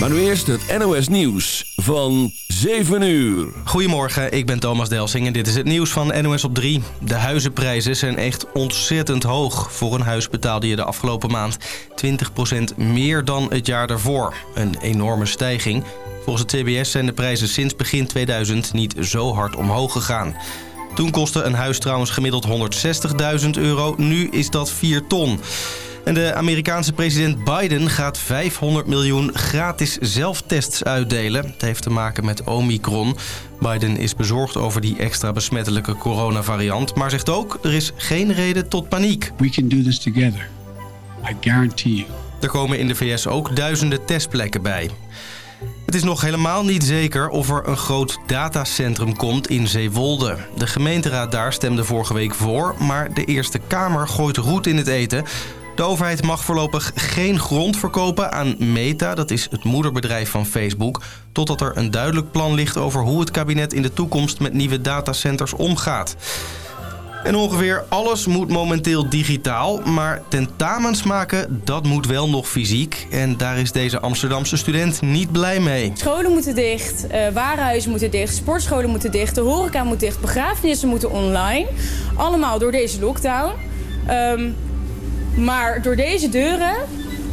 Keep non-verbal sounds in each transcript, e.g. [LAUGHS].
Maar nu eerst het NOS Nieuws van 7 uur. Goedemorgen, ik ben Thomas Delsing en dit is het nieuws van NOS op 3. De huizenprijzen zijn echt ontzettend hoog. Voor een huis betaalde je de afgelopen maand 20% meer dan het jaar daarvoor. Een enorme stijging. Volgens het CBS zijn de prijzen sinds begin 2000 niet zo hard omhoog gegaan. Toen kostte een huis trouwens gemiddeld 160.000 euro. Nu is dat 4 ton. En de Amerikaanse president Biden gaat 500 miljoen gratis zelftests uitdelen. Het heeft te maken met Omicron. Biden is bezorgd over die extra besmettelijke coronavariant... maar zegt ook, er is geen reden tot paniek. We can do this together. I guarantee you. Er komen in de VS ook duizenden testplekken bij. Het is nog helemaal niet zeker of er een groot datacentrum komt in Zeewolde. De gemeenteraad daar stemde vorige week voor, maar de Eerste Kamer gooit roet in het eten. De overheid mag voorlopig geen grond verkopen aan Meta, dat is het moederbedrijf van Facebook... totdat er een duidelijk plan ligt over hoe het kabinet in de toekomst met nieuwe datacenters omgaat. En ongeveer alles moet momenteel digitaal, maar tentamens maken, dat moet wel nog fysiek. En daar is deze Amsterdamse student niet blij mee. Scholen moeten dicht, uh, warenhuizen moeten dicht, sportscholen moeten dicht, de horeca moet dicht, begrafenissen moeten online. Allemaal door deze lockdown. Um, maar door deze deuren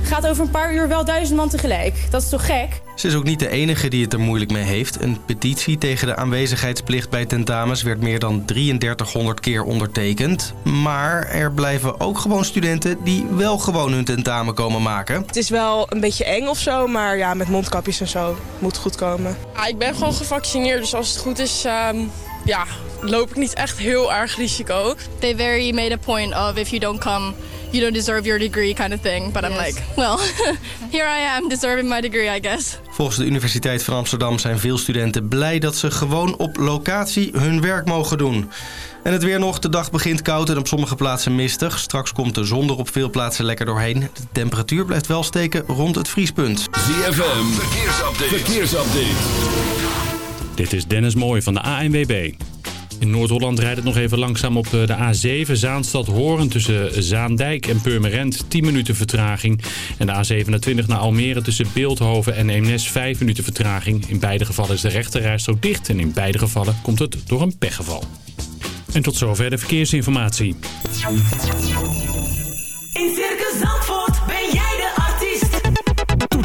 gaat over een paar uur wel duizend man tegelijk. Dat is toch gek? Ze is ook niet de enige die het er moeilijk mee heeft. Een petitie tegen de aanwezigheidsplicht bij tentamens werd meer dan 3300 keer ondertekend. Maar er blijven ook gewoon studenten die wel gewoon hun tentamen komen maken. Het is wel een beetje eng of zo, maar ja, met mondkapjes en zo moet goed komen. Ja, ik ben gewoon gevaccineerd, dus als het goed is, um, ja, loop ik niet echt heel erg risico. They very made a point of if you don't come you don't deserve your degree kind of thing. But yes. I'm like, well, [LAUGHS] here I am deserving my degree, I guess. Volgens de Universiteit van Amsterdam zijn veel studenten blij dat ze gewoon op locatie hun werk mogen doen. En het weer nog. De dag begint koud en op sommige plaatsen mistig. Straks komt de zon er op veel plaatsen lekker doorheen. De temperatuur blijft wel steken rond het vriespunt. ZFM, verkeersupdate. verkeersupdate. Dit is Dennis Mooij van de ANWB. In Noord-Holland rijdt het nog even langzaam op eh, de A7 Zaanstad-Horen tussen Zaandijk en Purmerend. 10 minuten vertraging. En de A27 naar Almere tussen Beeldhoven en Eemnes 5 minuten vertraging. In beide gevallen is de rechterrijstrook dicht en in beide gevallen komt het door een pechgeval. En tot zover de verkeersinformatie. In Circus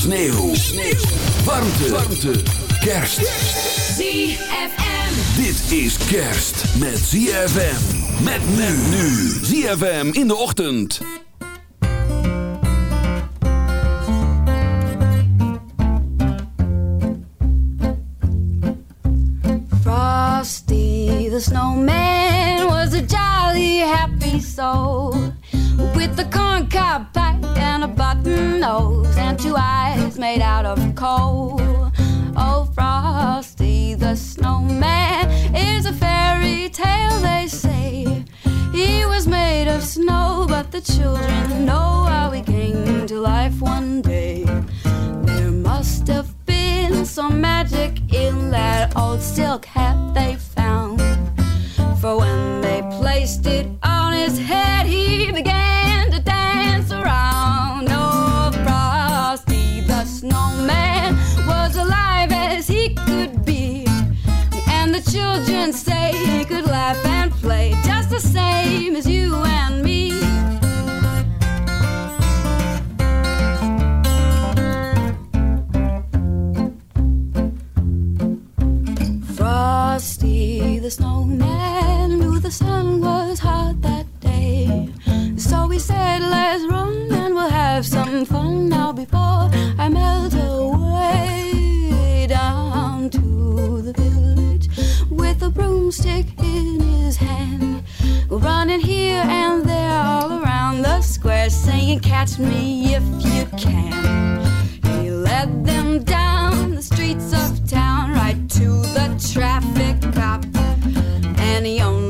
Sneeuw. Sneeuw. Warmte. Warmte. Kerst. ZFM. Dit is kerst met ZFM. Met men nu. ZFM in de ochtend. Frosty the snowman was a jolly happy soul. With a corncob pipe button nose and two eyes made out of coal. Oh, Frosty the snowman is a fairy tale, they say. He was made of snow, but the children know how he came to life one day. There must have been some magic in that old silk hat same as you and me. Frosty the snowman knew the sun was hot that day. So he said, Let's run and we'll have some fun now before I melt away down to the village with a broomstick in his hand running here and there all around the square, saying, Catch me if you can. He led them down the streets of town right to the traffic cop, and he only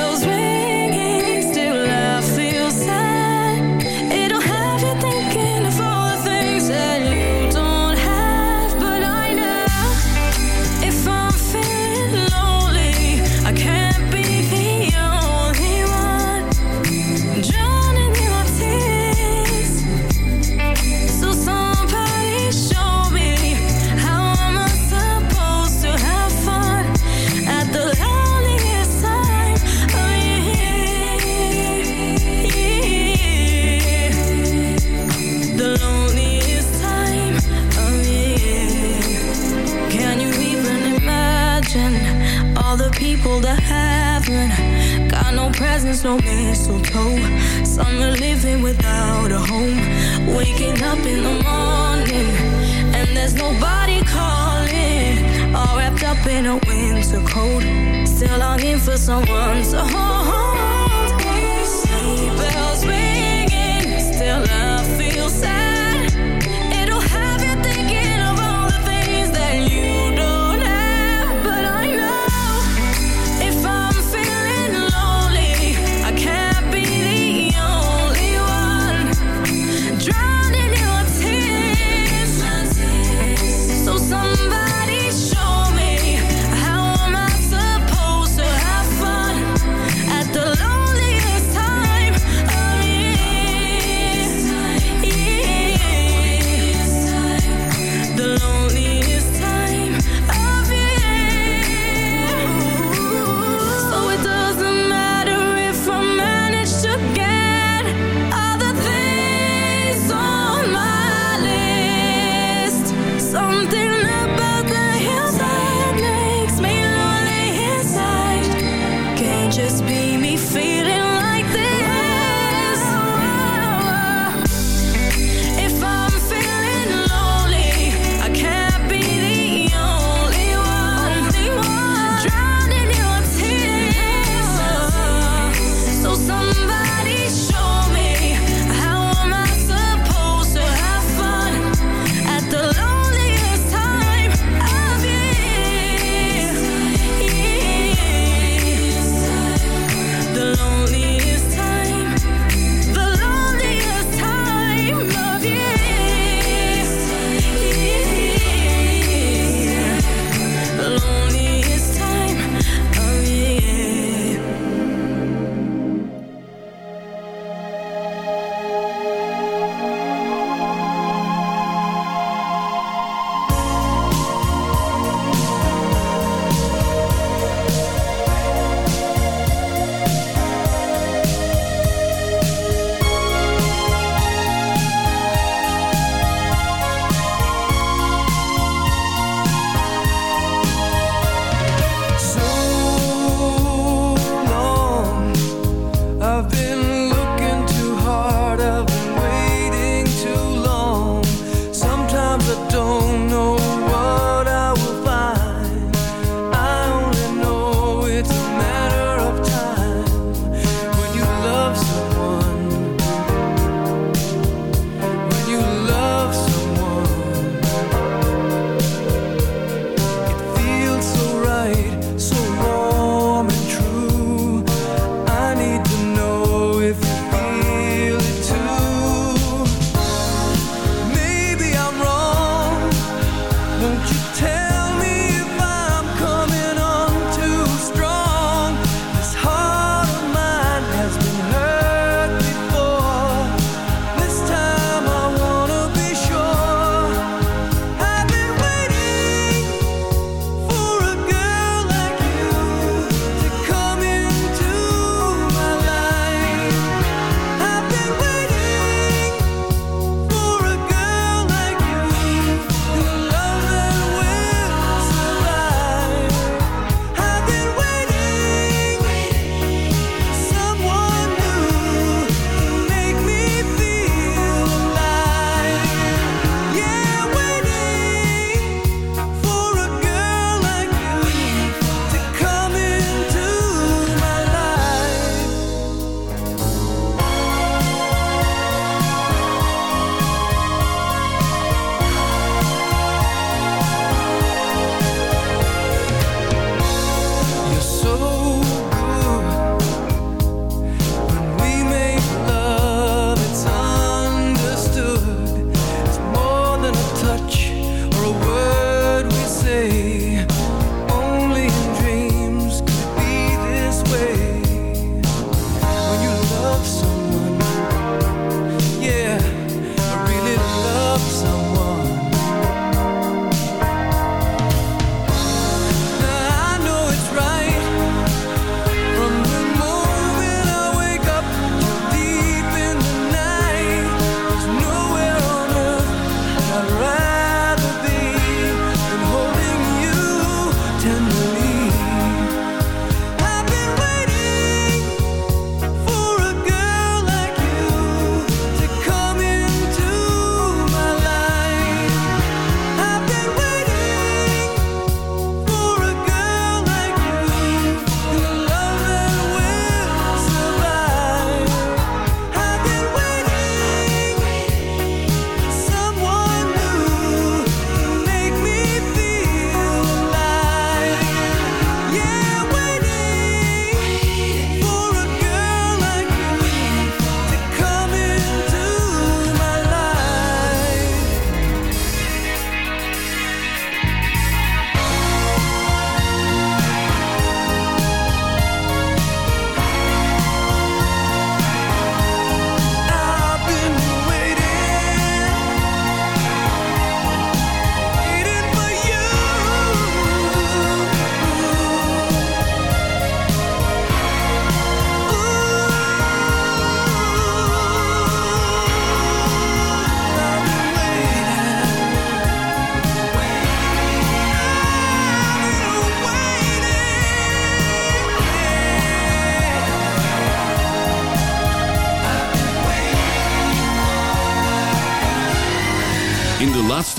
presents, no mistletoe? Are living without a home, waking up in the morning, and there's nobody calling. All wrapped up in a winter coat, still longing for someone to hold. Bells ringing, still I feel sad.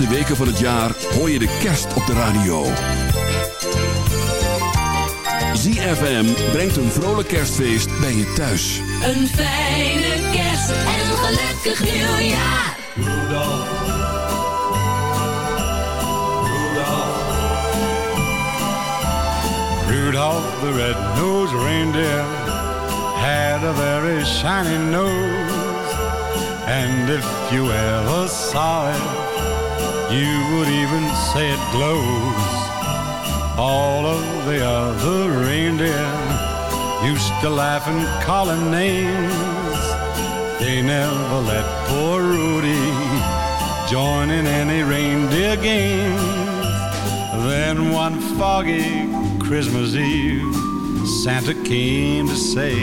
weken van het jaar hoor je de kerst op de radio. ZFM brengt een vrolijk kerstfeest bij je thuis. Een fijne kerst en een gelukkig nieuwjaar. Rudolph. Rudolph. Rudolph the red-nosed reindeer had a very shiny nose. And if you ever saw it, You would even say it glows. All of the other reindeer used to laugh and call him names. They never let poor Rudy join in any reindeer games. Then one foggy Christmas Eve, Santa came to say,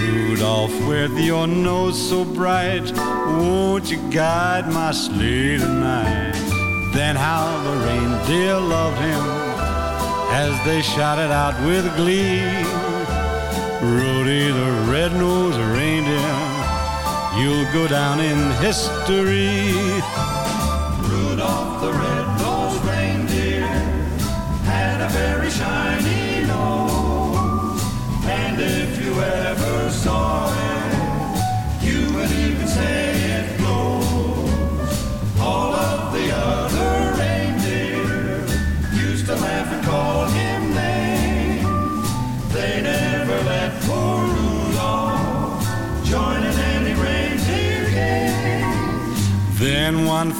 Rudolph, with your nose so bright, won't you guide my sleigh tonight Then how the reindeer loved him as they shouted out with glee. Rody the red-nosed reindeer, you'll go down in history.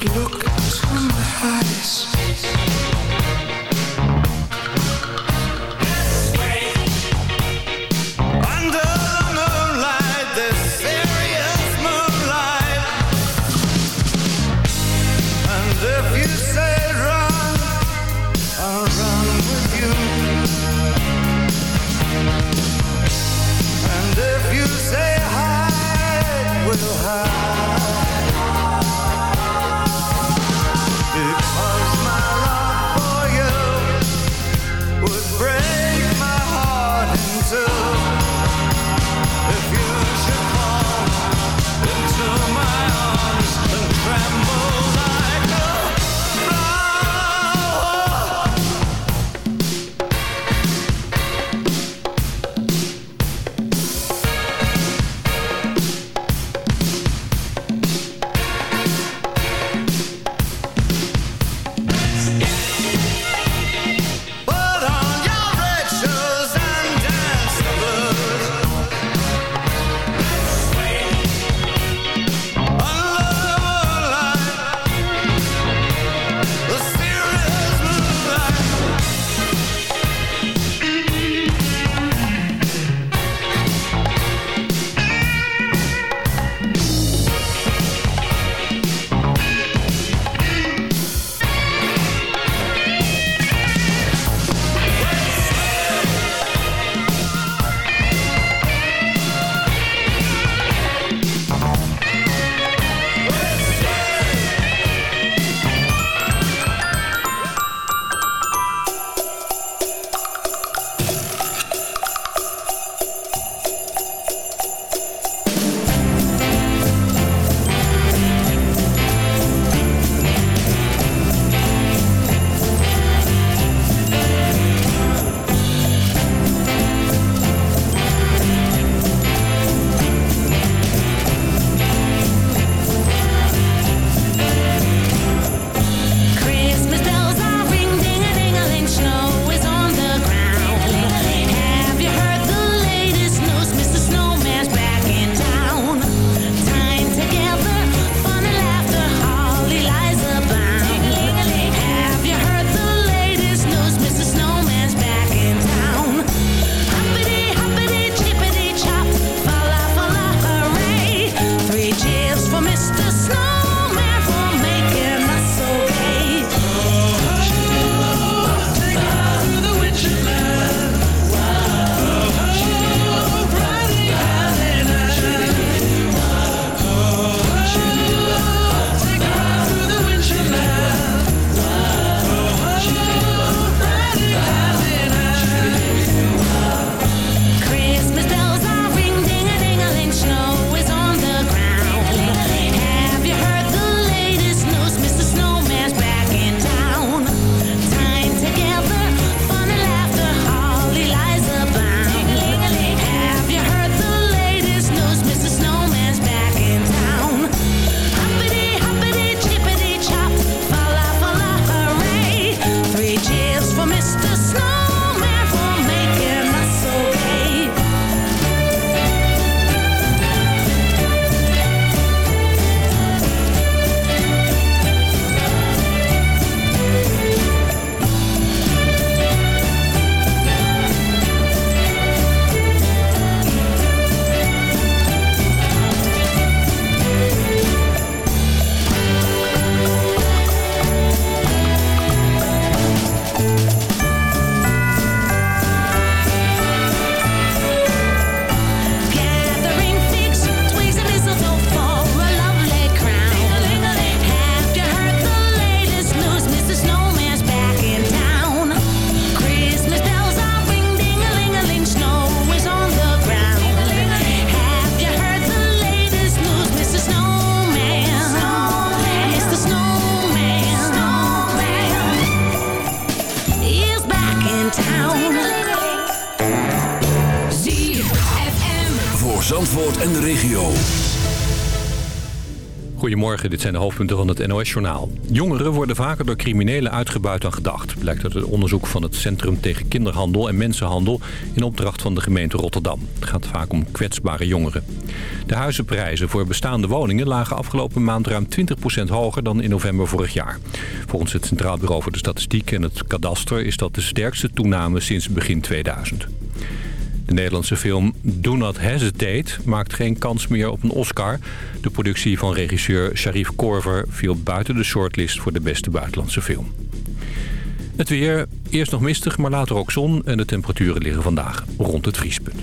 Look into my eyes. Dit zijn de hoofdpunten van het NOS-journaal. Jongeren worden vaker door criminelen uitgebuit dan gedacht. Blijkt uit het onderzoek van het Centrum tegen Kinderhandel en Mensenhandel... in opdracht van de gemeente Rotterdam. Het gaat vaak om kwetsbare jongeren. De huizenprijzen voor bestaande woningen lagen afgelopen maand ruim 20% hoger dan in november vorig jaar. Volgens het Centraal Bureau voor de Statistiek en het Kadaster is dat de sterkste toename sinds begin 2000. De Nederlandse film Do Not Hesitate maakt geen kans meer op een Oscar. De productie van regisseur Sharif Korver viel buiten de shortlist voor de beste buitenlandse film. Het weer, eerst nog mistig, maar later ook zon en de temperaturen liggen vandaag rond het vriespunt.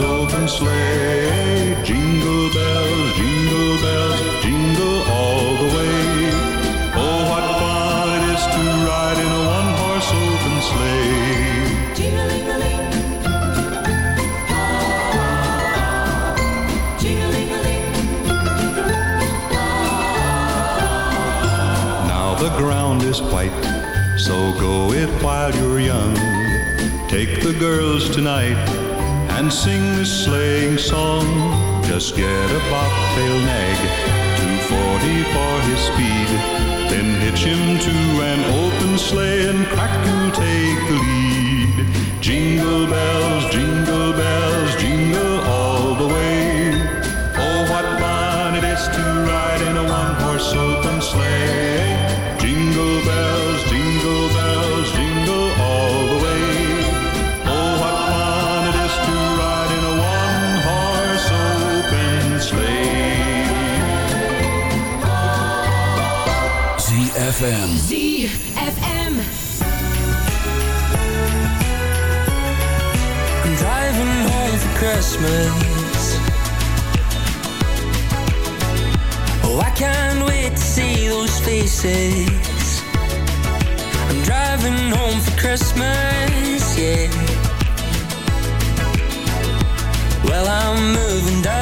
open sleigh. Jingle bells, jingle bells, jingle all the way. Oh, what fun it is to ride in a one-horse open sleigh. Now the ground is white, so go it while you're young. Take the girls tonight and sing this sleighing song. Just get a bobtail nag, 240 for his speed. Then hitch him to an open sleigh and crack you'll take the lead. Jingle bells, jingle bells, jingle all the way. Oh, what fun it is to ride in a one-horse open sleigh. ZFM. ZFM. I'm driving home for Christmas. Oh, I can't wait to see those faces. I'm driving home for Christmas, yeah. Well, I'm moving down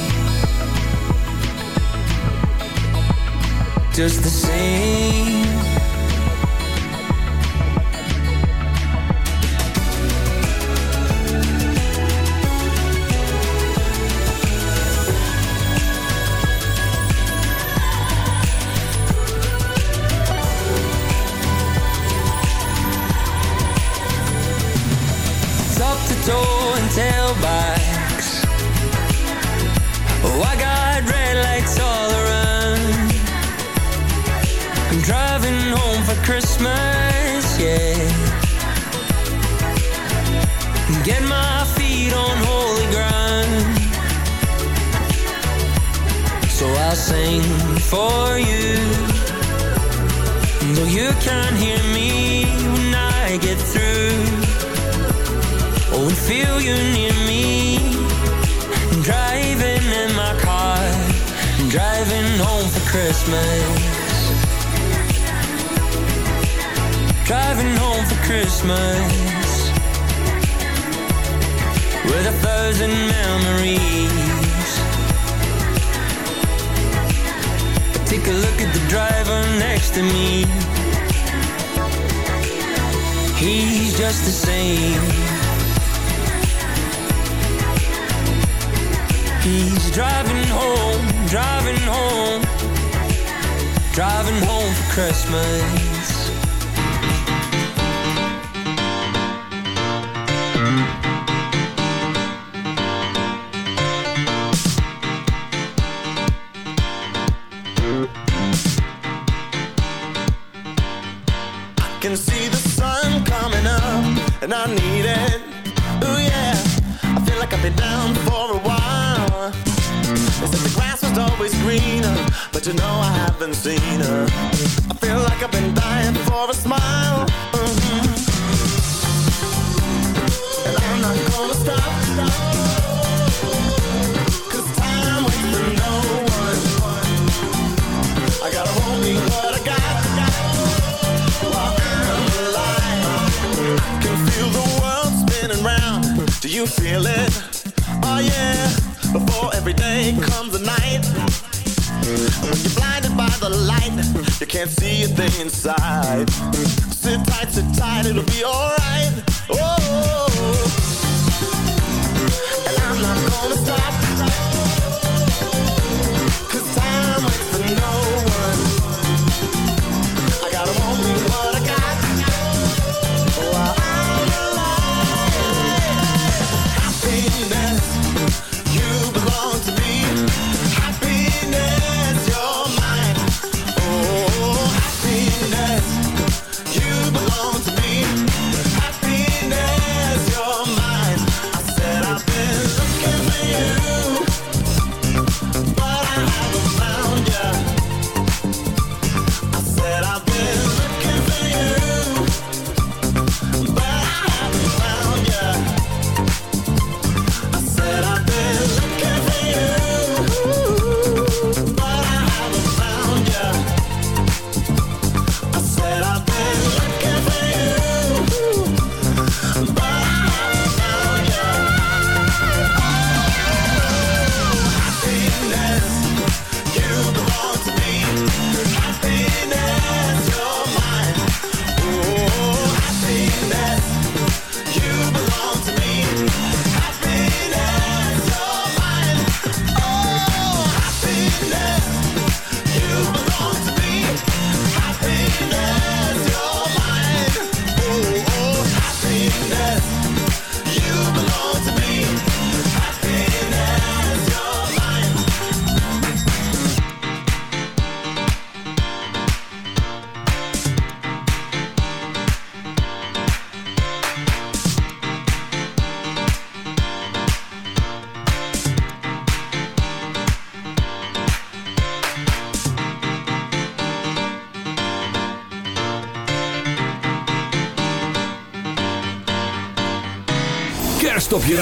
Just the same. can hear me when I get through. Oh, and feel you near me. Driving in my car, driving home for Christmas. Driving home for Christmas with a thousand memories. Take a look at the driver next to me. He's just the same. He's driving home, driving home Driving home for Christmas. I feel like I've been dying for a smile.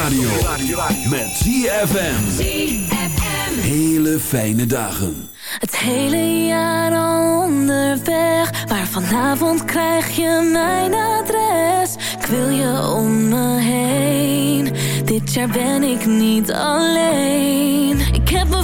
radio. Met ZFM. Hele fijne dagen. Het hele jaar al onderweg. Maar vanavond krijg je mijn adres. Ik wil je om me heen. Dit jaar ben ik niet alleen. Ik heb me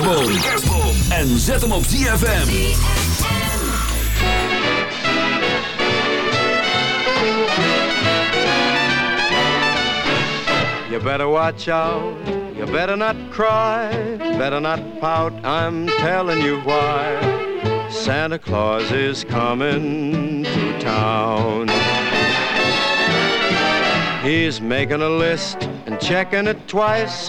kerstboom. En zet hem op ZFM. You better watch out, you better not cry, better not pout, I'm telling you why. Santa Claus is coming to town. He's making a list and checking it twice.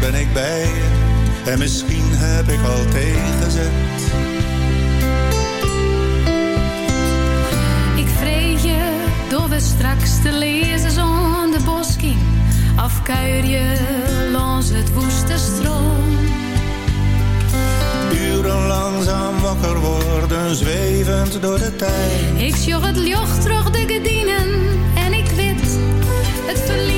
Ben ik bij je. En misschien heb ik al tegenzet. Ik vrees je door we straks te lezen zon de bosking. Afkuier je langs het woeste stroom. Uren langzaam wakker worden, zwevend door de tijd. Ik sjog het jocht terug de gedienen en ik wit het verliezen